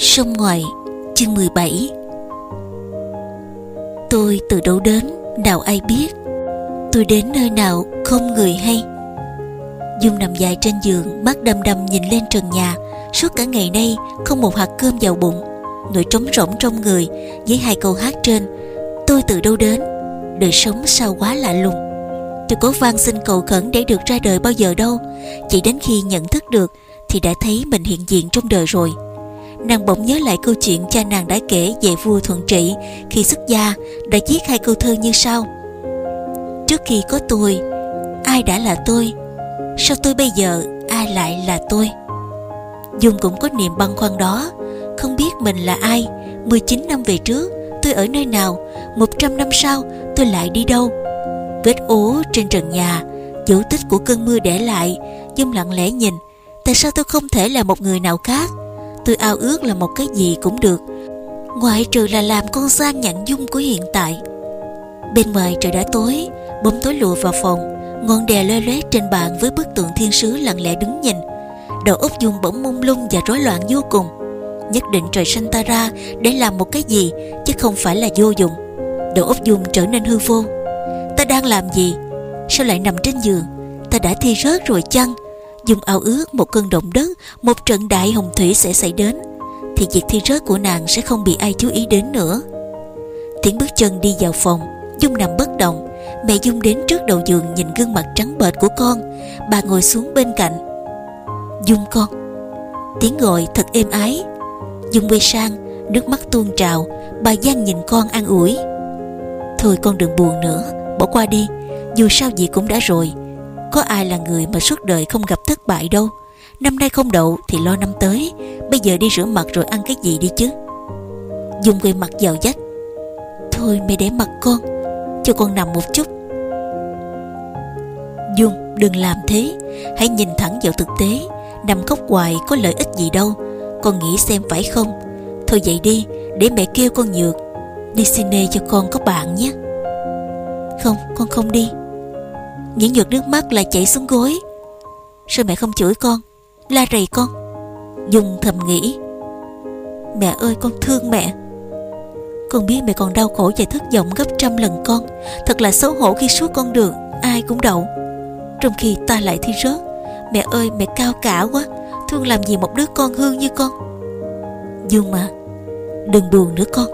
Sông ngoài chương 17 Tôi từ đâu đến, nào ai biết. Tôi đến nơi nào, không người hay. Dung nằm dài trên giường, Mắt đăm đăm nhìn lên trần nhà. Suốt cả ngày nay, không một hạt cơm vào bụng. Nỗi trống rỗng trong người, Với hai câu hát trên, Tôi từ đâu đến? Đời sống sao quá lạ lùng. Tôi có van xin cầu khẩn để được ra đời bao giờ đâu. Chỉ đến khi nhận thức được, Thì đã thấy mình hiện diện trong đời rồi. Nàng bỗng nhớ lại câu chuyện cha nàng đã kể về vua thuận trị Khi xuất gia, đã viết hai câu thơ như sau. Trước khi có tôi, Ai đã là tôi? Sao tôi bây giờ, ai lại là tôi? Dung cũng có niềm băn khoăn đó. Không biết mình là ai? 19 năm về trước, tôi ở nơi nào? 100 năm sau, tôi lại đi đâu? Vết ố trên trần nhà, Dấu tích của cơn mưa để lại, Dung lặng lẽ nhìn. Tại sao tôi không thể là một người nào khác? Tôi ao ước là một cái gì cũng được. Ngoại trừ là làm con sang nhận dung của hiện tại. Bên ngoài trời đã tối, Bóng tối lùa vào phòng, Ngọn đèn lê lóe trên bàn với bức tượng thiên sứ lặng lẽ đứng nhìn. Đầu óc Dung bỗng mông lung và rối loạn vô cùng. Nhất định trời sanh ta ra để làm một cái gì, Chứ không phải là vô dụng. Đầu óc Dung trở nên hư vô. Ta đang làm gì? Sao lại nằm trên giường? Ta đã thi rớt rồi chăng? Dung ao ước, một cơn động đất, Một trận đại hồng thủy sẽ xảy đến, Thì việc thi rớt của nàng sẽ không bị ai chú ý đến nữa. Tiếng bước chân đi vào phòng, Dung nằm bất động. Mẹ Dung đến trước đầu giường nhìn gương mặt trắng bệch của con. Bà ngồi xuống bên cạnh. Dung con. Tiếng gọi thật êm ái. Dung quay sang, Nước mắt tuôn trào. Bà Giang nhìn con an ủi. Thôi con đừng buồn nữa, Bỏ qua đi. Dù sao gì cũng đã rồi có ai là người mà suốt đời không gặp thất bại đâu? Năm nay không đậu thì lo năm tới. Bây giờ đi rửa mặt rồi ăn cái gì đi chứ? Dung quay mặt vào dách. Thôi mẹ để mặt con, Cho con nằm một chút. Dung, đừng làm thế. Hãy nhìn thẳng vào thực tế. Nằm khóc hoài có lợi ích gì đâu. Con nghĩ xem phải không? Thôi vậy đi, để mẹ kêu con nhược. Đi cine cho con có bạn nhé. Không, con không đi. Những giọt nước mắt lại chảy xuống gối. Sao mẹ không chửi con, La rầy con? Dung thầm nghĩ. Mẹ ơi, con thương mẹ. Con biết mẹ còn đau khổ và thất vọng gấp trăm lần con. Thật là xấu hổ khi suốt con đường, Ai cũng đậu. Trong khi ta lại thi rớt, Mẹ ơi, mẹ cao cả quá. Thương làm gì một đứa con hư như con? Dung mà, Đừng buồn nữa con.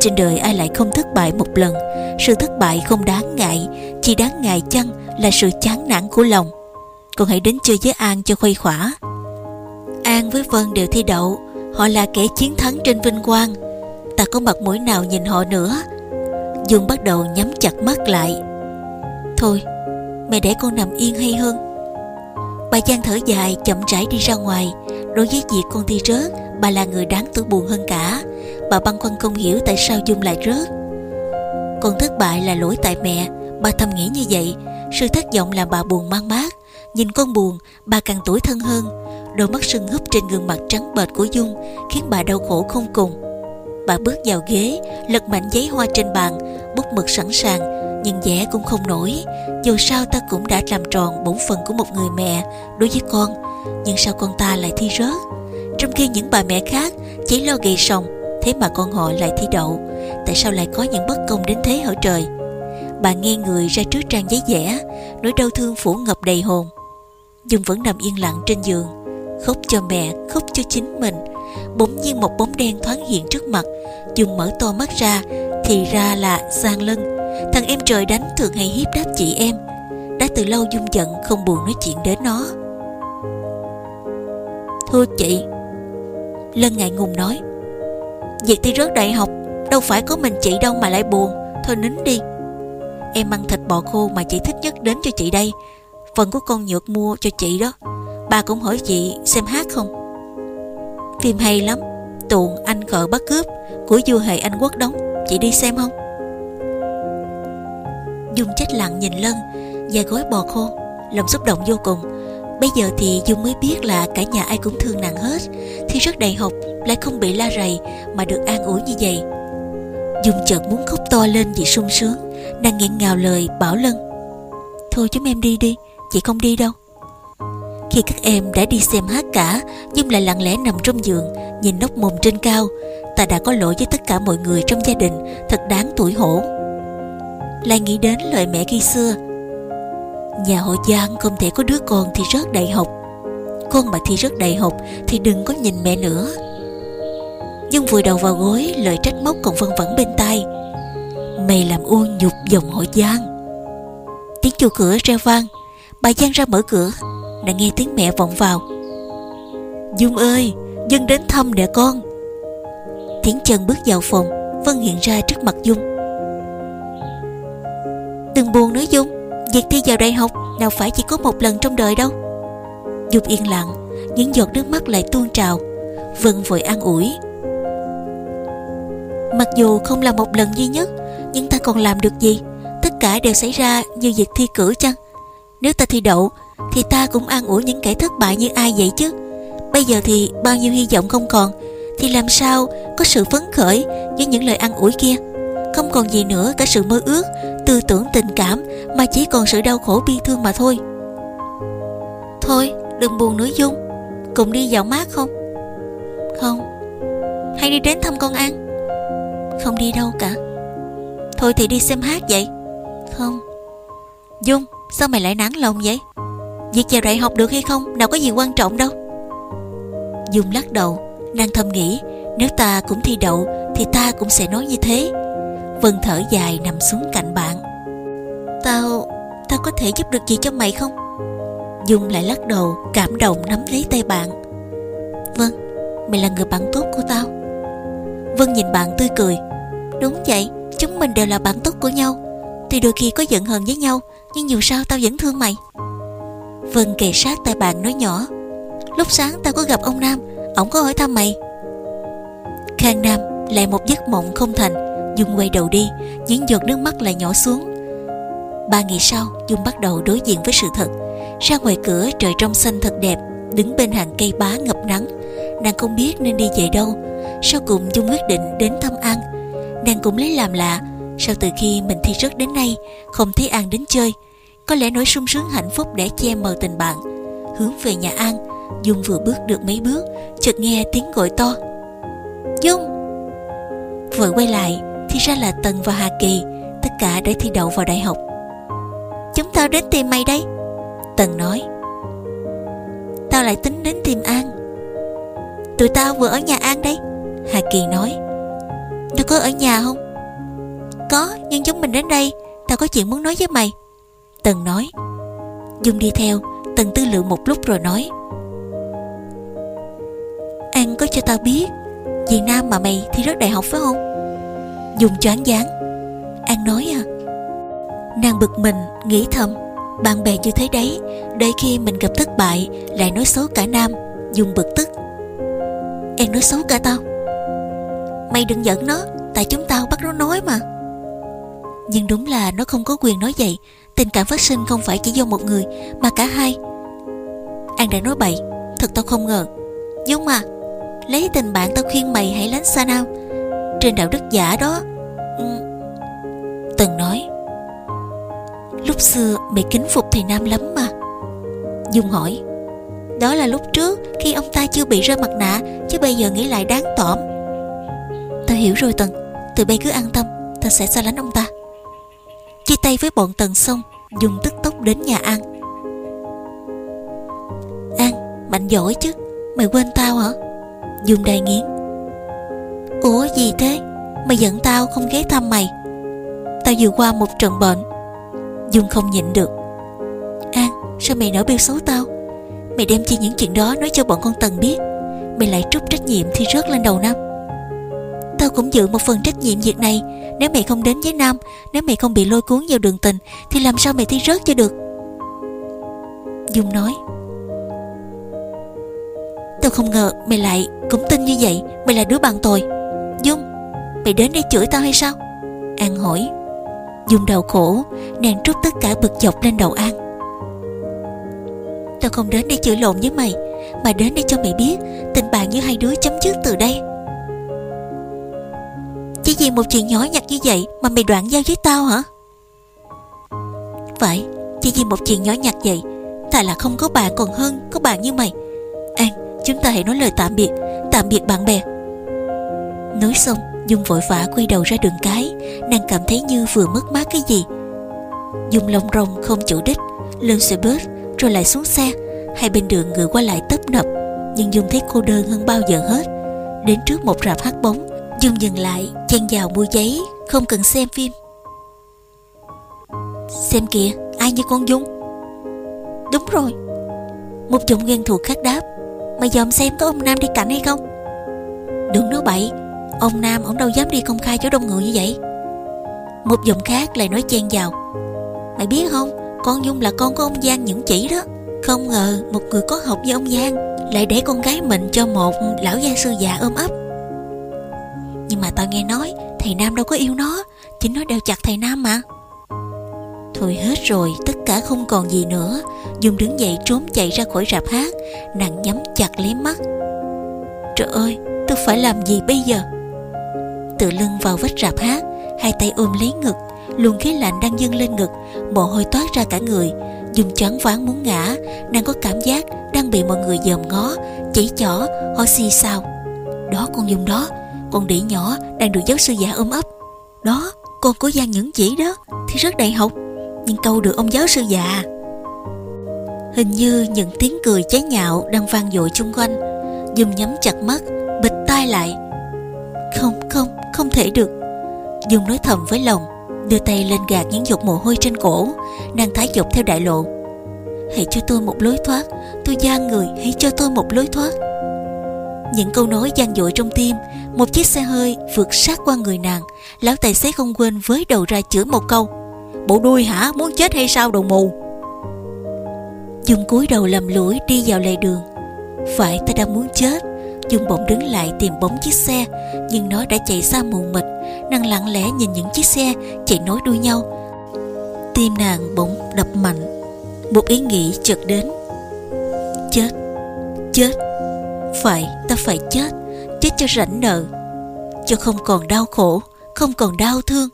Trên đời ai lại không thất bại một lần? Sự thất bại không đáng ngại, Chỉ đáng ngại chăng là sự chán nản của lòng. Con hãy đến chơi với An cho khuây khỏa. An với Vân đều thi đậu. Họ là kẻ chiến thắng trên vinh quang. Ta có mặt mũi nào nhìn họ nữa? Dương bắt đầu nhắm chặt mắt lại. Thôi, Mẹ để con nằm yên hay hơn? Bà Giang thở dài, chậm rãi đi ra ngoài. Đối với việc con thi rớt, Bà là người đáng tuổi buồn hơn cả. Bà băn khoăn không hiểu tại sao Dung lại rớt. Con thất bại là lỗi tại mẹ. Bà thầm nghĩ như vậy. Sự thất vọng làm bà buồn mang mát. Nhìn con buồn, bà càng tuổi thân hơn. Đôi mắt sưng húp trên gương mặt trắng bệch của Dung, Khiến bà đau khổ không cùng. Bà bước vào ghế, Lật mạnh giấy hoa trên bàn, Bút mực sẵn sàng, nhưng vẽ cũng không nổi. Dù sao ta cũng đã làm tròn bổn phận của một người mẹ đối với con, nhưng sao con ta lại thi rớt? Trong khi những bà mẹ khác chỉ lo gầy sòng, thế mà con họ lại thi đậu. Tại sao lại có những bất công đến thế hở trời? Bà nghe người ra trước trang giấy vẽ, nỗi đau thương phủ ngập đầy hồn. Dung vẫn nằm yên lặng trên giường, khóc cho mẹ, khóc cho chính mình. Bỗng nhiên một bóng đen thoáng hiện trước mặt dung mở to mắt ra, thì ra là giang lân. Thằng em trời đánh thường hay hiếp đáp chị em. Đã từ lâu dung giận, không buồn nói chuyện đến nó. Thưa chị, Lân ngại ngùng nói, Việc thi rớt đại học, Đâu phải có mình chị đâu mà lại buồn. Thôi nín đi. Em ăn thịt bò khô mà chị thích nhất đến cho chị đây. Phần của con nhược mua cho chị đó. Bà cũng hỏi chị xem hát không? Phim hay lắm. Tuồng anh cờ bắt cướp Của vua hệ Anh Quốc đóng. Chị đi xem không? Dung chết lặng nhìn Lân Và gói bò khô. Lòng xúc động vô cùng. Bây giờ thì Dung mới biết là cả nhà ai cũng thương nàng hết. Thì rất đầy học, Lại không bị la rầy Mà được an ủi như vậy. Dung chợt muốn khóc to lên vì sung sướng. Đang nghẹn ngào lời bảo Lân. Thôi chúng em đi đi, Chị không đi đâu. Khi các em đã đi xem hát cả Dung lại lặng lẽ nằm trong giường, Nhìn nóc mồm trên cao. Ta đã có lỗi với tất cả mọi người trong gia đình, Thật đáng tuổi hổ. Lại nghĩ đến lời mẹ khi xưa, Nhà họ Giang không thể có đứa con thì rớt đại học. Con mà thi rớt đại học Thì đừng có nhìn mẹ nữa. Dung vùi đầu vào gối, Lời trách móc còn vân vẩn bên tai. Mày làm ô nhục dòng họ Giang. Tiếng chuông cửa reo vang. Bà Giang ra mở cửa. Đã nghe tiếng mẹ vọng vào. Dung ơi, Dân đến thăm nè con. Tiếng chân bước vào phòng Vân hiện ra trước mặt Dung. Đừng buồn nữa Dung, Việc thi vào đại học Nào phải chỉ có một lần trong đời đâu. Dung yên lặng, Những giọt nước mắt lại tuôn trào Vân vội an ủi. Mặc dù không là một lần duy nhất nhưng ta còn làm được gì? Tất cả đều xảy ra như việc thi cử chăng? Nếu ta thi đậu, Thì ta cũng an ủi những kẻ thất bại như ai vậy chứ? Bây giờ thì bao nhiêu hy vọng không còn, Thì làm sao có sự phấn khởi Với những lời an ủi kia? Không còn gì nữa cả sự mơ ước, Tư tưởng tình cảm, Mà chỉ còn sự đau khổ bi thương mà thôi. Thôi, đừng buồn nữa Dung. Cùng đi dạo mát không? Không. Hay đi đến thăm con An? Không đi đâu cả. Thôi thì đi xem hát vậy. Không. Dung, sao mày lại nản lòng vậy? Việc chờ đại học được hay không, Nào có gì quan trọng đâu. Dung lắc đầu, Nàng thầm nghĩ, Nếu ta cũng thi đậu, Thì ta cũng sẽ nói như thế. Vân thở dài nằm xuống cạnh bạn. Tao Tao có thể giúp được gì cho mày không? Dung lại lắc đầu, Cảm động nắm lấy tay bạn. Vâng Mày là người bạn tốt của tao. Vân nhìn bạn tươi cười. Đúng vậy Chúng mình đều là bạn tốt của nhau. Thì đôi khi có giận hờn với nhau, Nhưng dù sao tao vẫn thương mày. Vân kề sát tay bạn nói nhỏ, Lúc sáng tao có gặp ông Nam Ông có hỏi thăm mày. Khang Nam lại một giấc mộng không thành, Dung quay đầu đi Những giọt nước mắt lại nhỏ xuống. Ba ngày sau, Dung bắt đầu đối diện với sự thật. Ra ngoài cửa, trời trong xanh thật đẹp, Đứng bên hàng cây bá ngập nắng. Nàng không biết nên đi về đâu. Sau cùng Dung quyết định đến thăm An. Nàng cũng lấy làm lạ. Sao từ khi mình thi rớt đến nay, Không thấy An đến chơi? Có lẽ nỗi sung sướng hạnh phúc để che mờ tình bạn. Hướng về nhà An, Dung vừa bước được mấy bước, Chợt nghe tiếng gọi to. Dung! Vội quay lại, Thì ra là Tần và Hà Kỳ, Tất cả đã thi đậu vào đại học. Chúng tao đến tìm mày đây. Tần nói. Tao lại tính đến tìm An. Tụi tao vừa ở nhà An đấy. Hà Kỳ nói. Tao có ở nhà không? Có, nhưng chúng mình đến đây, Tao có chuyện muốn nói với mày. Tần nói. Dung đi theo, Tần tư lượng một lúc rồi nói. An có cho tao biết Vì Nam mà mày thi rớt đại học phải không? Dung choáng váng. An nói à. Nàng bực mình, nghĩ thầm. Bạn bè như thế đấy Đợi khi mình gặp thất bại, Lại nói xấu cả Nam. Dung bực tức. Em nói xấu cả tao. Mày đừng giận nó, Tại chúng tao bắt nó nói mà. Nhưng đúng là nó không có quyền nói vậy. Tình cảm phát sinh không phải chỉ do một người, Mà cả hai. An đã nói bậy, Thật tao không ngờ. Dung à Lấy tình bạn tao khuyên mày hãy lánh xa Nam Trên đạo đức giả đó ừ. Từng nói. Lúc xưa mày kính phục thầy Nam lắm mà. Dung hỏi, Đó là lúc trước khi ông ta chưa bị rơi mặt nạ, Chứ bây giờ nghĩ lại đáng tỏm hiểu rồi Tần. Từ bây cứ an tâm, ta sẽ xa lánh ông ta. Chia tay với bọn Tần xong Dung tức tốc đến nhà An. An, Mạnh giỏi chứ, Mày quên tao hả? Dung đầy nghiến. Ủa gì thế? Mày giận tao không ghé thăm mày. Tao vừa qua một trận bệnh. Dung không nhịn được. An, sao mày nở bêu xấu tao? Mày đem chi những chuyện đó nói cho bọn con Tần biết. Mày lại trút trách nhiệm thì rớt lên đầu năm. Tao cũng dự một phần trách nhiệm việc này. Nếu mày không đến với Nam, Nếu mày không bị lôi cuốn vào đường tình, Thì làm sao mày thi rớt cho được? Dung nói. Tao không ngờ mày lại cũng tin như vậy Mày là đứa bạn tồi. Dung Mày đến đây chửi tao hay sao? An hỏi. Dung đầu khổ, Nàng trút tất cả bực dọc lên đầu An. Tao không đến để chửi lộn với mày, Mà đến để cho mày biết Tình bạn như hai đứa chấm dứt từ đây vì một chuyện nhỏ nhặt như vậy Mà mày đoạn giao với tao hả? Phải, Chỉ vì một chuyện nhỏ nhặt vậy, Thà là không có bạn còn hơn Có bạn như mày. An, chúng ta hãy nói lời tạm biệt Tạm biệt bạn bè. Nói xong, Dung vội vã quay đầu ra đường cái, Nàng cảm thấy như vừa mất mát cái gì. Dung lông rong không chủ đích, Lên xe bus, rồi lại xuống xe. Hai bên đường người qua lại tấp nập, Nhưng Dung thấy cô đơn hơn bao giờ hết. Đến trước một rạp hát bóng Dung dừng lại, chen vào mua giấy, Không cần xem phim. Xem kìa, ai như con Dung? Đúng rồi. Một giọng ghen thuộc khác đáp, Mày dòm xem có ông Nam đi cảnh hay không? Đừng nói bậy, Ông Nam ông đâu dám đi công khai chỗ đông người như vậy. Một giọng khác lại nói chen vào, Mày biết không, Con Dung là con của ông Giang những chỉ đó. Không ngờ một người có học với ông Giang Lại để con gái mình cho một lão gia sư già ôm ấp. Nhưng mà tao nghe nói, Thầy Nam đâu có yêu nó. Chính nó đeo chặt thầy Nam mà. Thôi hết rồi, Tất cả không còn gì nữa. Dung đứng dậy trốn chạy ra khỏi rạp hát. Nàng nhắm chặt lấy mắt. Trời ơi, tôi phải làm gì bây giờ? Tự lưng vào vách rạp hát, Hai tay ôm lấy ngực. Luồng khí lạnh đang dâng lên ngực, Mồ hôi toát ra cả người. Dung choáng váng muốn ngã, Nàng có cảm giác đang bị mọi người dòm ngó Chỉ chỏ. Họ xì xào. Đó con Dung đó con đĩ nhỏ đang được giáo sư già ôm ấp. Đó, con của Giang Những Chỉ đó, Thì rất đại học, Nhưng câu được ông giáo sư già. Hình như những tiếng cười chế nhạo đang vang dội chung quanh, dùm nhắm chặt mắt, Bịt tai lại. Không không không thể được. Dung nói thầm với lòng, Đưa tay lên gạt những giọt mồ hôi trên cổ, Nàng thái dọc theo đại lộ. Hãy cho tôi một lối thoát, Tôi gian người, hãy cho tôi một lối thoát. Những câu nói gian dội trong tim. Một chiếc xe hơi vượt sát qua người nàng. Lão tài xế không quên với đầu ra chửi một câu. Bộ đuôi hả? Muốn chết hay sao đầu mù? Dung cúi đầu lầm lũi đi vào lề đường. Phải, ta đang muốn chết. Dung bỗng đứng lại tìm bóng chiếc xe, Nhưng nó đã chạy xa mù mịt. Nàng lặng lẽ nhìn những chiếc xe chạy nối đuôi nhau. Tim nàng bỗng đập mạnh. Một ý nghĩ chợt đến. Chết Chết. Phải, ta phải chết Chết cho rảnh nợ, Cho không còn đau khổ, Không còn đau thương.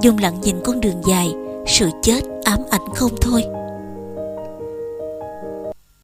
Dung lặng nhìn con đường dài, Sự chết ám ảnh không thôi.